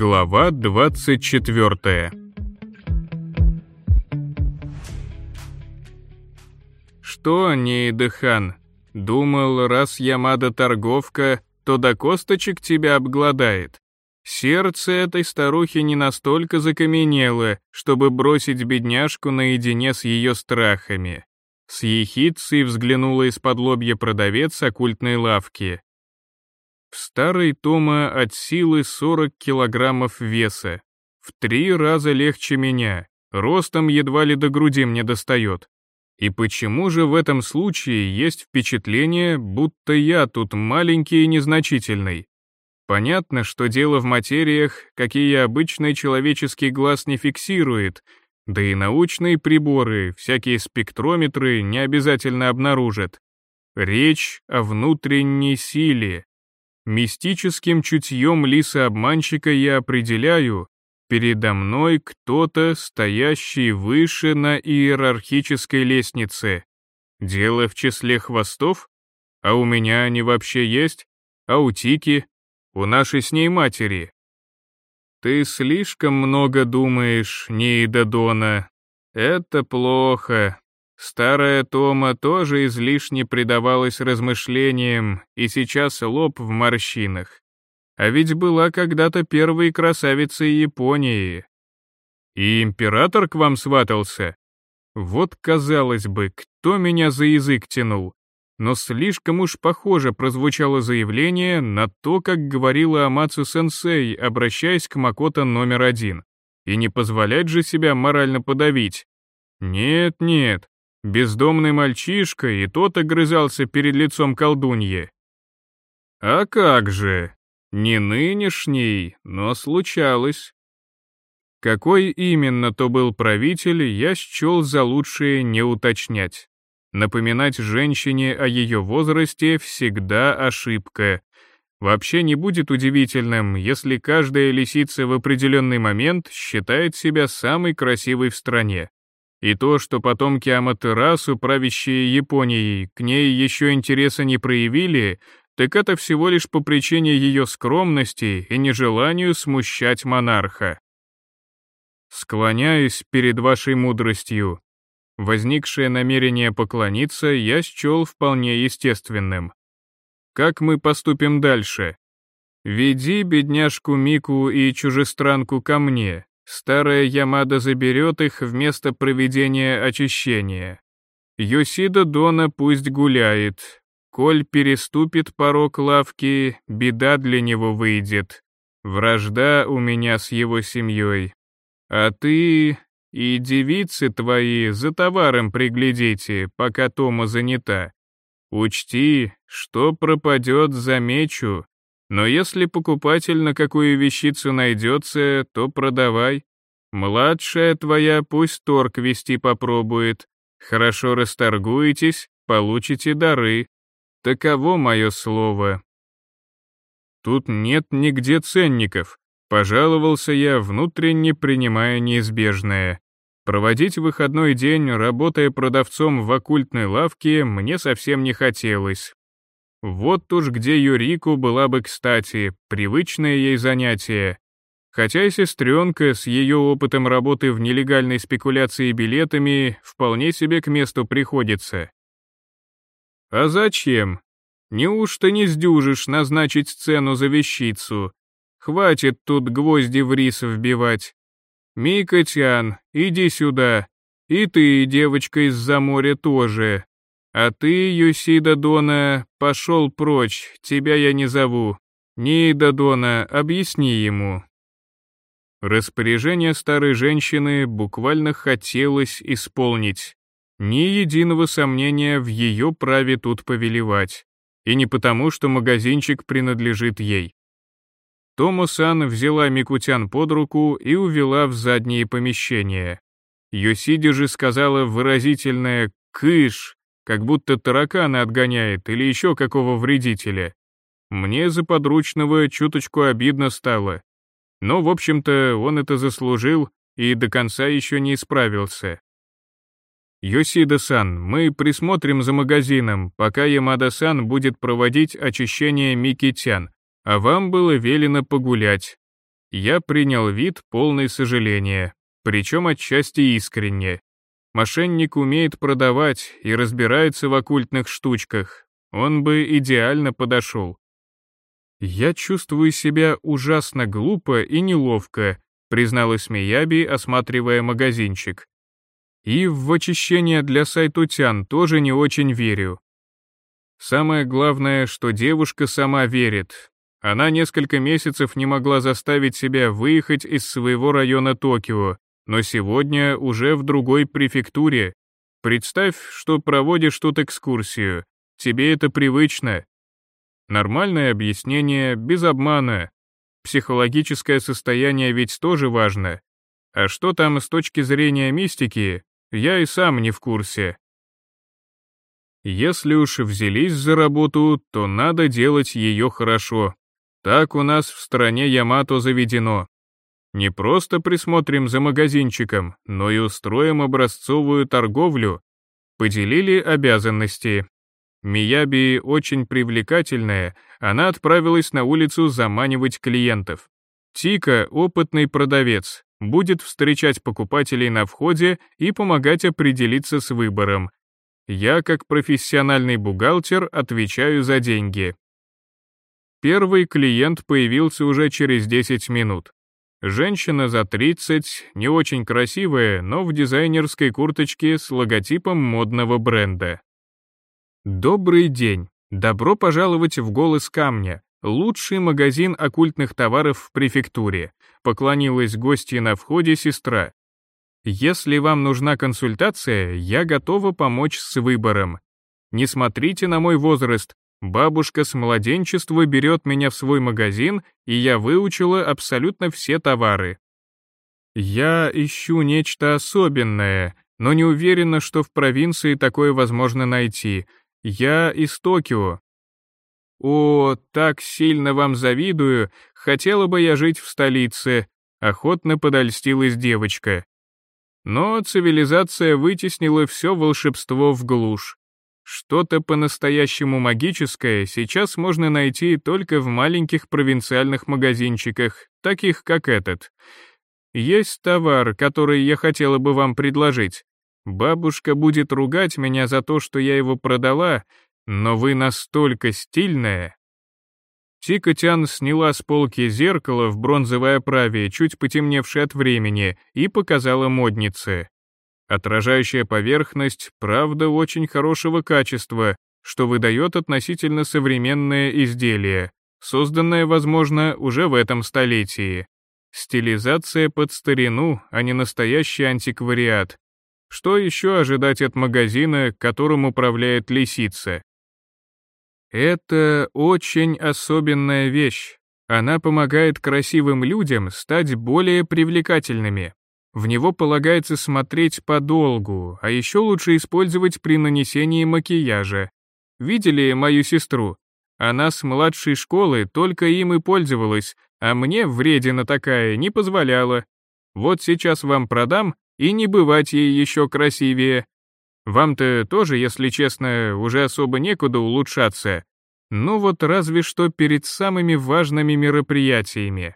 Глава 24 Что, Нейдехан, думал, раз Ямада торговка, то до косточек тебя обгладает? Сердце этой старухи не настолько закаменело, чтобы бросить бедняжку наедине с ее страхами. С ехидцей взглянула из-под лобья продавец оккультной лавки. В старой Тома от силы 40 килограммов веса. В три раза легче меня, ростом едва ли до груди мне достает. И почему же в этом случае есть впечатление, будто я тут маленький и незначительный? Понятно, что дело в материях, какие обычный человеческий глаз не фиксирует, да и научные приборы, всякие спектрометры не обязательно обнаружат. Речь о внутренней силе, Мистическим чутьем лиса-обманщика я определяю, передо мной кто-то, стоящий выше на иерархической лестнице. Дело в числе хвостов? А у меня они вообще есть? А у Тики? У нашей с ней матери? Ты слишком много думаешь, Нейдадона. Это плохо. Старая Тома тоже излишне предавалась размышлениям, и сейчас лоб в морщинах. А ведь была когда-то первой красавицей Японии. И император к вам сватался? Вот, казалось бы, кто меня за язык тянул? Но слишком уж похоже прозвучало заявление на то, как говорила Амацу-сенсей, обращаясь к Макото номер один. И не позволять же себя морально подавить. Нет-нет, Бездомный мальчишка и тот огрызался перед лицом колдуньи. А как же? Не нынешний, но случалось. Какой именно то был правитель, я счел за лучшее не уточнять. Напоминать женщине о ее возрасте всегда ошибка. Вообще не будет удивительным, если каждая лисица в определенный момент считает себя самой красивой в стране. И то, что потомки Аматерасу, правящие Японией, к ней еще интереса не проявили, так это всего лишь по причине ее скромности и нежеланию смущать монарха. Склоняюсь перед вашей мудростью. Возникшее намерение поклониться я счел вполне естественным. Как мы поступим дальше? Веди бедняжку Мику и чужестранку ко мне, Старая Ямада заберет их вместо проведения очищения. Йосида Дона пусть гуляет. Коль переступит порог лавки, беда для него выйдет. Вражда у меня с его семьей. А ты и девицы твои за товаром приглядите, пока Тома занята. Учти, что пропадет, замечу, но если покупатель на какую вещицу найдется, то продавай. Младшая твоя пусть торг вести попробует. Хорошо расторгуетесь, получите дары. Таково мое слово. Тут нет нигде ценников. Пожаловался я, внутренне принимая неизбежное. Проводить выходной день, работая продавцом в оккультной лавке, мне совсем не хотелось. Вот уж где Юрику была бы кстати, привычное ей занятие. Хотя и сестренка с ее опытом работы в нелегальной спекуляции билетами вполне себе к месту приходится. А зачем? Неужто не сдюжишь назначить цену за вещицу? Хватит тут гвозди в рис вбивать. Микотян, иди сюда. И ты, девочка из-за моря, тоже. А ты, Юсида Дона, пошел прочь, тебя я не зову. Нида Дона, объясни ему». Распоряжение старой женщины буквально хотелось исполнить. Ни единого сомнения в ее праве тут повелевать. И не потому, что магазинчик принадлежит ей. Томо-сан взяла Микутян под руку и увела в задние помещения. Йосиди же сказала выразительное «кыш», как будто таракана отгоняет или еще какого вредителя. Мне за подручного чуточку обидно стало. Но, в общем-то, он это заслужил и до конца еще не исправился. Йосида-сан, мы присмотрим за магазином, пока Ямада-сан будет проводить очищение Микитян, а вам было велено погулять. Я принял вид полный сожаления, причем отчасти искренне. Мошенник умеет продавать и разбирается в оккультных штучках. Он бы идеально подошел. Я чувствую себя ужасно глупо и неловко, призналась Мияби, осматривая магазинчик. И в очищение для сайтутян тоже не очень верю. Самое главное, что девушка сама верит. Она несколько месяцев не могла заставить себя выехать из своего района Токио, но сегодня уже в другой префектуре. Представь, что проводишь тут экскурсию. Тебе это привычно. Нормальное объяснение, без обмана. Психологическое состояние ведь тоже важно. А что там с точки зрения мистики, я и сам не в курсе. Если уж взялись за работу, то надо делать ее хорошо. Так у нас в стране Ямато заведено. Не просто присмотрим за магазинчиком, но и устроим образцовую торговлю. Поделили обязанности. Мияби очень привлекательная, она отправилась на улицу заманивать клиентов. Тика — опытный продавец, будет встречать покупателей на входе и помогать определиться с выбором. Я, как профессиональный бухгалтер, отвечаю за деньги. Первый клиент появился уже через 10 минут. Женщина за 30, не очень красивая, но в дизайнерской курточке с логотипом модного бренда. Добрый день. Добро пожаловать в «Голос камня», лучший магазин оккультных товаров в префектуре, поклонилась гостье на входе сестра. Если вам нужна консультация, я готова помочь с выбором. Не смотрите на мой возраст, Бабушка с младенчества берет меня в свой магазин, и я выучила абсолютно все товары. Я ищу нечто особенное, но не уверена, что в провинции такое возможно найти. Я из Токио. О, так сильно вам завидую, хотела бы я жить в столице, охотно подольстилась девочка. Но цивилизация вытеснила все волшебство в глушь. Что-то по-настоящему магическое сейчас можно найти только в маленьких провинциальных магазинчиках, таких как этот. Есть товар, который я хотела бы вам предложить. Бабушка будет ругать меня за то, что я его продала, но вы настолько стильная. Тикотян сняла с полки зеркало в бронзовой оправе, чуть потемневшее от времени, и показала моднице. Отражающая поверхность, правда, очень хорошего качества, что выдает относительно современное изделие, созданное, возможно, уже в этом столетии. Стилизация под старину, а не настоящий антиквариат. Что еще ожидать от магазина, которым управляет лисица? Это очень особенная вещь. Она помогает красивым людям стать более привлекательными. В него полагается смотреть подолгу, а еще лучше использовать при нанесении макияжа. Видели мою сестру? Она с младшей школы только им и пользовалась, а мне вредина такая не позволяла. Вот сейчас вам продам, и не бывать ей еще красивее. Вам-то тоже, если честно, уже особо некуда улучшаться. Ну вот разве что перед самыми важными мероприятиями.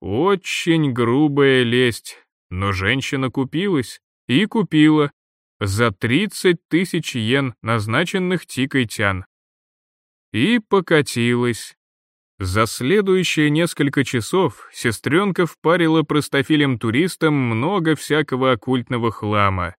Очень грубая лесть, но женщина купилась и купила за 30 тысяч йен, назначенных Тикой Тян. И покатилась. За следующие несколько часов сестренка впарила простофилем-туристам много всякого оккультного хлама.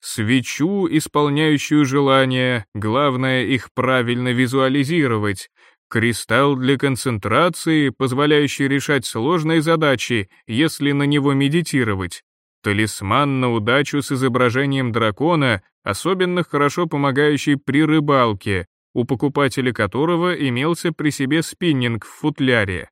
Свечу, исполняющую желания, главное их правильно визуализировать, Кристалл для концентрации, позволяющий решать сложные задачи, если на него медитировать. Талисман на удачу с изображением дракона, особенно хорошо помогающий при рыбалке, у покупателя которого имелся при себе спиннинг в футляре.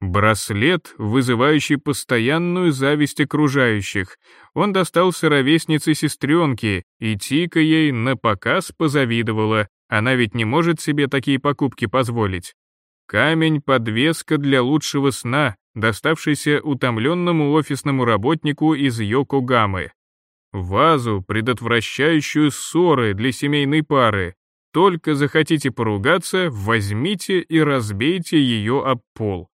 Браслет, вызывающий постоянную зависть окружающих. Он достался ровеснице сестренки, и Тика ей на показ позавидовала, она ведь не может себе такие покупки позволить. Камень-подвеска для лучшего сна, доставшийся утомленному офисному работнику из Йокогамы. Вазу, предотвращающую ссоры для семейной пары. Только захотите поругаться, возьмите и разбейте ее об пол.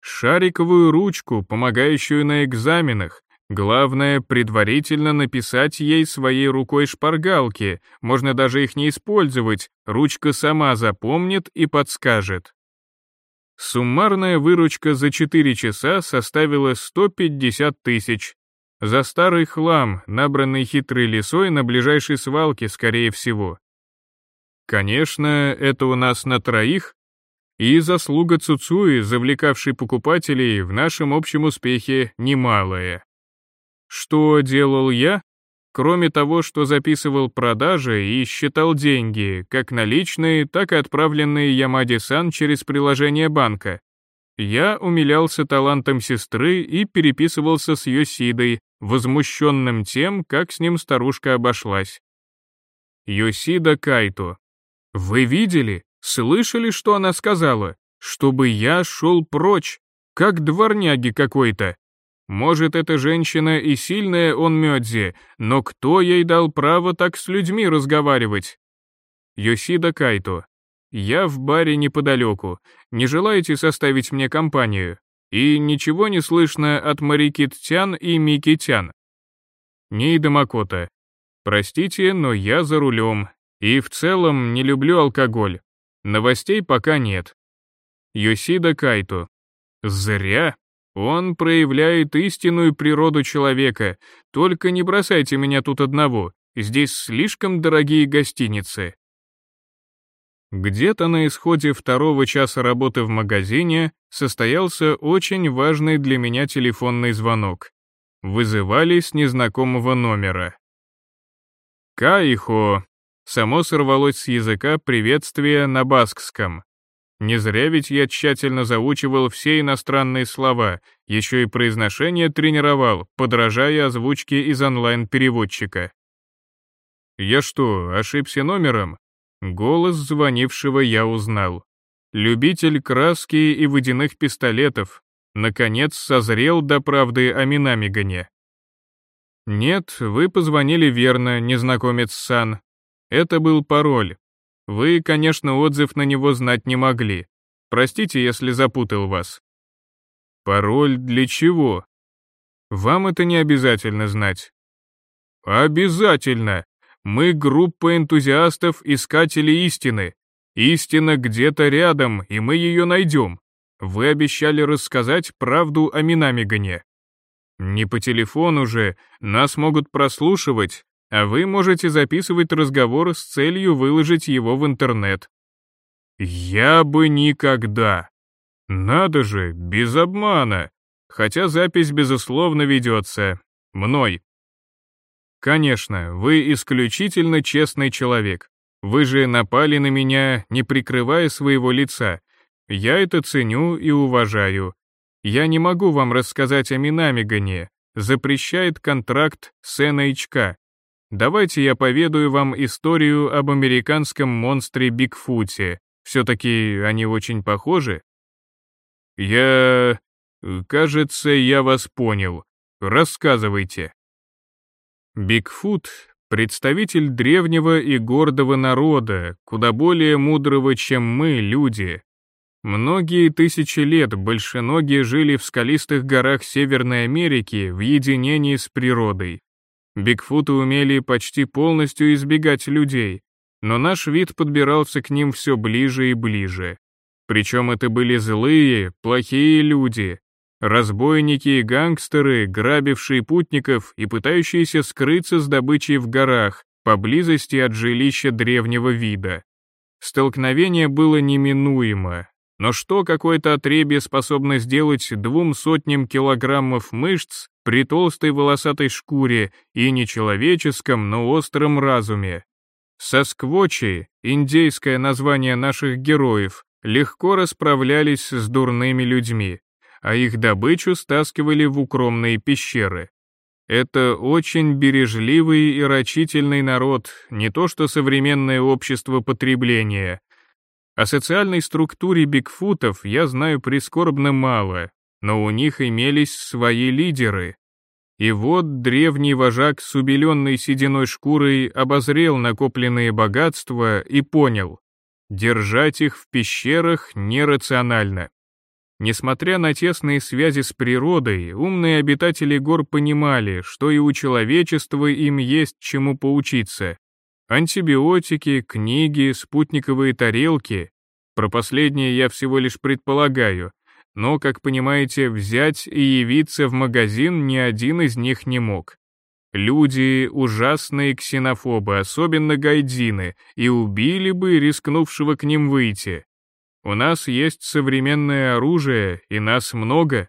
Шариковую ручку, помогающую на экзаменах. Главное, предварительно написать ей своей рукой шпаргалки, можно даже их не использовать, ручка сама запомнит и подскажет. Суммарная выручка за 4 часа составила 150 тысяч. За старый хлам, набранный хитрой лисой на ближайшей свалке, скорее всего. Конечно, это у нас на троих, и заслуга Цуцуи, завлекавшей покупателей, в нашем общем успехе немалая. Что делал я? Кроме того, что записывал продажи и считал деньги, как наличные, так и отправленные Ямади-сан через приложение банка. Я умилялся талантом сестры и переписывался с Йосидой, возмущенным тем, как с ним старушка обошлась. Йосида Кайто. Вы видели? Слышали, что она сказала? Чтобы я шел прочь, как дворняги какой-то. Может, эта женщина и сильная он Мёдзи, но кто ей дал право так с людьми разговаривать? Йосида Кайто. Я в баре неподалеку. Не желаете составить мне компанию? И ничего не слышно от Марикит-тян и Мики-тян. Нейда Макота. Простите, но я за рулем. И в целом не люблю алкоголь. Новостей пока нет. Йосида Кайто. Зря. Он проявляет истинную природу человека. Только не бросайте меня тут одного. Здесь слишком дорогие гостиницы. Где-то на исходе второго часа работы в магазине состоялся очень важный для меня телефонный звонок. Вызывали с незнакомого номера. «Каихо!» Само сорвалось с языка приветствие на баскском. Не зря ведь я тщательно заучивал все иностранные слова, еще и произношение тренировал, подражая озвучке из онлайн-переводчика. Я что, ошибся номером? Голос звонившего я узнал. Любитель краски и водяных пистолетов. Наконец созрел до правды о Минамигане. Нет, вы позвонили верно, незнакомец Сан. Это был пароль, вы, конечно, отзыв на него знать не могли. Простите, если запутал вас. Пароль для чего? Вам это не обязательно знать. Обязательно. Мы группа энтузиастов, искателей истины. Истина где-то рядом, и мы ее найдем. Вы обещали рассказать правду о Минамигане. Не по телефону же, нас могут прослушивать, а вы можете записывать разговор с целью выложить его в интернет. Я бы никогда. Надо же, без обмана. Хотя запись, безусловно, ведется. Мной. Конечно, вы исключительно честный человек. Вы же напали на меня, не прикрывая своего лица. Я это ценю и уважаю. Я не могу вам рассказать о Минамигане. Запрещает контракт с НХК. Давайте я поведаю вам историю об американском монстре Бигфуте. Все-таки они очень похожи. Я... Кажется, я вас понял. Рассказывайте. Бигфут — представитель древнего и гордого народа, куда более мудрого, чем мы, люди. Многие тысячи лет большеногие жили в скалистых горах Северной Америки в единении с природой. Бигфуты умели почти полностью избегать людей, но наш вид подбирался к ним все ближе и ближе. Причем это были злые, плохие люди, разбойники и гангстеры, грабившие путников и пытающиеся скрыться с добычей в горах, поблизости от жилища древнего вида. Столкновение было неминуемо, но что какое-то отребье способно сделать двум сотням килограммов мышц при толстой волосатой шкуре и нечеловеческом, но остром разуме? Сосквочи, индейское название наших героев, легко расправлялись с дурными людьми, а их добычу стаскивали в укромные пещеры. Это очень бережливый и рачительный народ, не то что современное общество потребления, о социальной структуре бигфутов я знаю прискорбно мало, но у них имелись свои лидеры. И вот древний вожак с убеленной сединой шкурой обозрел накопленные богатства и понял, держать их в пещерах нерационально. Несмотря на тесные связи с природой, умные обитатели гор понимали, что и у человечества им есть чему поучиться. Антибиотики, книги, спутниковые тарелки. Про последнее я всего лишь предполагаю, но, как понимаете, взять и явиться в магазин ни один из них не мог. Люди — ужасные ксенофобы, особенно гайдзины, и убили бы рискнувшего к ним выйти. У нас есть современное оружие, и нас много.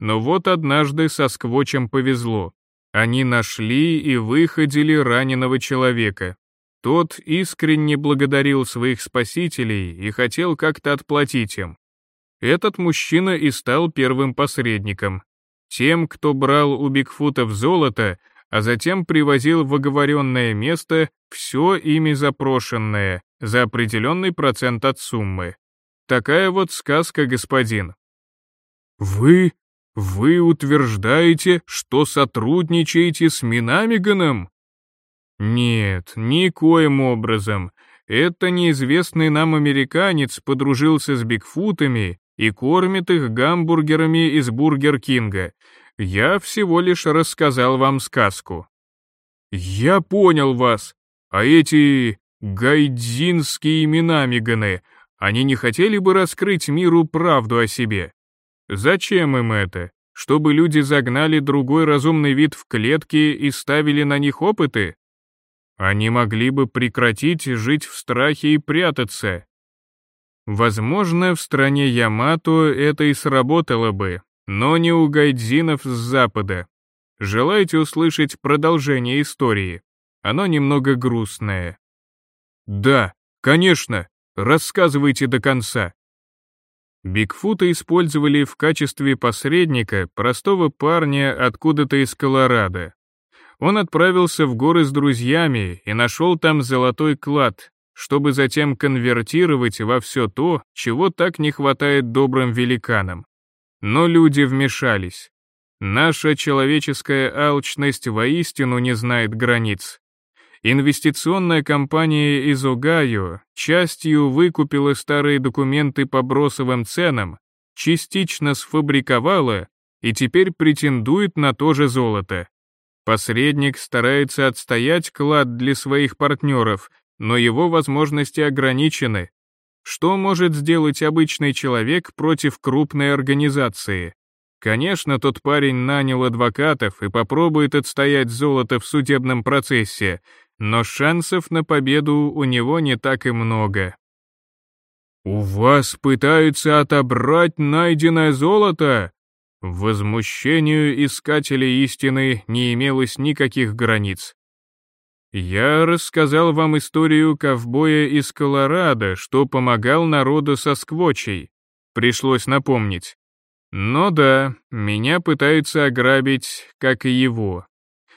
Но вот однажды со сквочем повезло. Они нашли и выходили раненого человека. Тот искренне благодарил своих спасителей и хотел как-то отплатить им. Этот мужчина и стал первым посредником. Тем, кто брал у Бигфутов золото, а затем привозил в оговоренное место все ими запрошенное за определенный процент от суммы. Такая вот сказка, господин. Вы, вы утверждаете, что сотрудничаете с Минамиганом? Нет, никоим образом. Это неизвестный нам американец подружился с Бигфутами и кормит их гамбургерами из Бургер Кинга. Я всего лишь рассказал вам сказку. Я понял вас. А эти гайдзинские имена Миганы, они не хотели бы раскрыть миру правду о себе? Зачем им это? Чтобы люди загнали другой разумный вид в клетки и ставили на них опыты? Они могли бы прекратить жить в страхе и прятаться, Возможно, в стране Ямато это и сработало бы, но не у гайдзинов с запада. Желаете услышать продолжение истории? Оно немного грустное. Да, конечно, рассказывайте до конца. Бигфута использовали в качестве посредника простого парня откуда-то из Колорадо. Он отправился в горы с друзьями и нашел там золотой клад, чтобы затем конвертировать во все то, чего так не хватает добрым великанам. Но люди вмешались. Наша человеческая алчность воистину не знает границ. Инвестиционная компания из Огайо частью выкупила старые документы по бросовым ценам, частично сфабриковала и теперь претендует на то же золото. Посредник старается отстоять клад для своих партнеров – но его возможности ограничены. Что может сделать обычный человек против крупной организации? Конечно, тот парень нанял адвокатов и попробует отстоять золото в судебном процессе, но шансов на победу у него не так и много. «У вас пытаются отобрать найденное золото?» Возмущению искателей истины не имелось никаких границ. Я рассказал вам историю ковбоя из Колорадо, что помогал народу со сквочей. Пришлось напомнить. Но да, меня пытаются ограбить, как и его.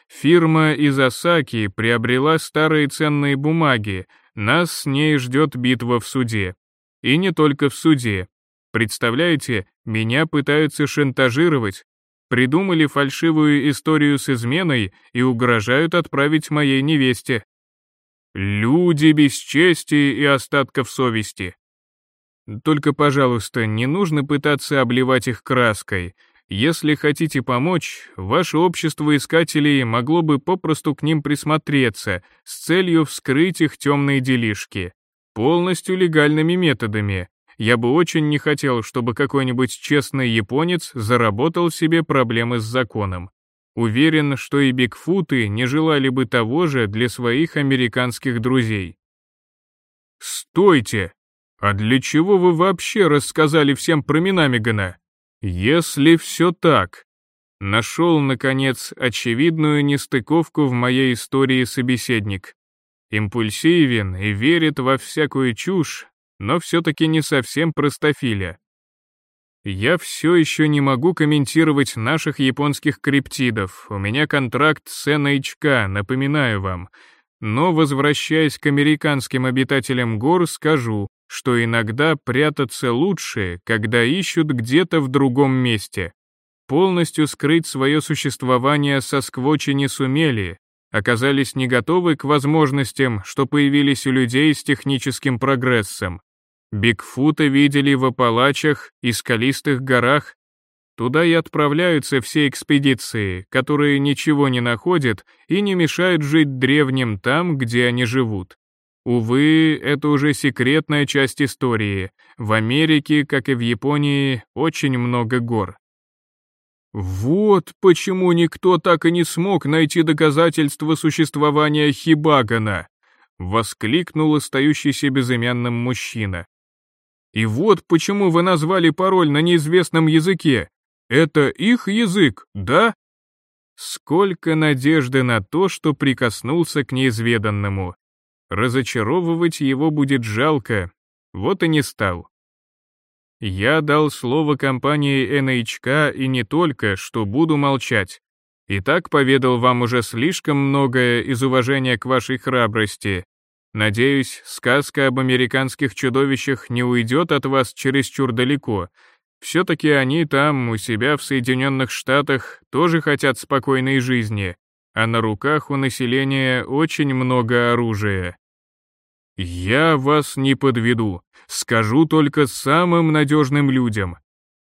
Фирма из Осаки приобрела старые ценные бумаги, нас с ней ждет битва в суде. И не только в суде. Представляете, меня пытаются шантажировать, придумали фальшивую историю с изменой и угрожают отправить моей невесте. Люди без чести и остатков совести. Только, пожалуйста, не нужно пытаться обливать их краской. Если хотите помочь, ваше общество искателей могло бы попросту к ним присмотреться с целью вскрыть их темные делишки. Полностью легальными методами, я бы очень не хотел, чтобы какой-нибудь честный японец заработал себе проблемы с законом. Уверен, что и Бигфуты не желали бы того же для своих американских друзей. «Стойте! А для чего вы вообще рассказали всем про Минамигана? Если все так...» Нашел, наконец, очевидную нестыковку в моей истории собеседник. Импульсивен и верит во всякую чушь, но все-таки не совсем простофиля. Я все еще не могу комментировать наших японских криптидов, у меня контракт с NHK, напоминаю вам. Но, возвращаясь к американским обитателям гор, скажу, что иногда прятаться лучше, когда ищут где-то в другом месте. Полностью скрыть свое существование со сквочи не сумели, оказались не готовы к возможностям, что появились у людей с техническим прогрессом. Бигфута видели в Апалачах и скалистых горах. Туда и отправляются все экспедиции, которые ничего не находят и не мешают жить древним там, где они живут. Увы, это уже секретная часть истории. В Америке, как и в Японии, очень много гор. Вот почему никто так и не смог найти доказательства существования Хибагана, воскликнул остающийся безымянным мужчина. И вот почему вы назвали пароль на неизвестном языке. Это их язык, да? Сколько надежды на то, что прикоснулся к неизведанному. Разочаровывать его будет жалко, вот и не стал. Я дал слово компании NHK и не только, что буду молчать. И так поведал вам уже слишком многое из уважения к вашей храбрости. Надеюсь, сказка об американских чудовищах не уйдет от вас чересчур далеко. Все-таки они там, у себя в Соединенных Штатах, тоже хотят спокойной жизни, а на руках у населения очень много оружия. Я вас не подведу, скажу только самым надежным людям.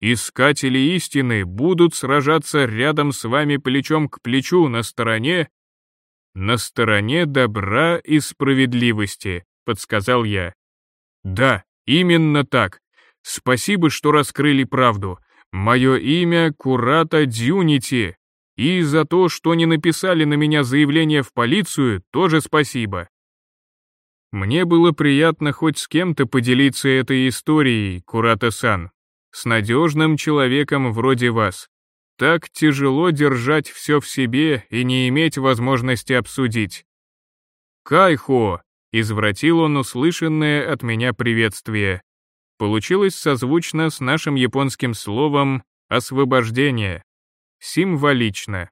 Искатели истины будут сражаться рядом с вами плечом к плечу на стороне... На стороне добра и справедливости, подсказал я. Да, именно так. Спасибо, что раскрыли правду. Мое имя Курата Дюнити. И за то, что не написали на меня заявление в полицию, тоже спасибо. Мне было приятно хоть с кем-то поделиться этой историей, Курата-сан, с надежным человеком вроде вас. Так тяжело держать все в себе и не иметь возможности обсудить. «Кайхо!» — извратил он услышанное от меня приветствие. Получилось созвучно с нашим японским словом «освобождение». Символично.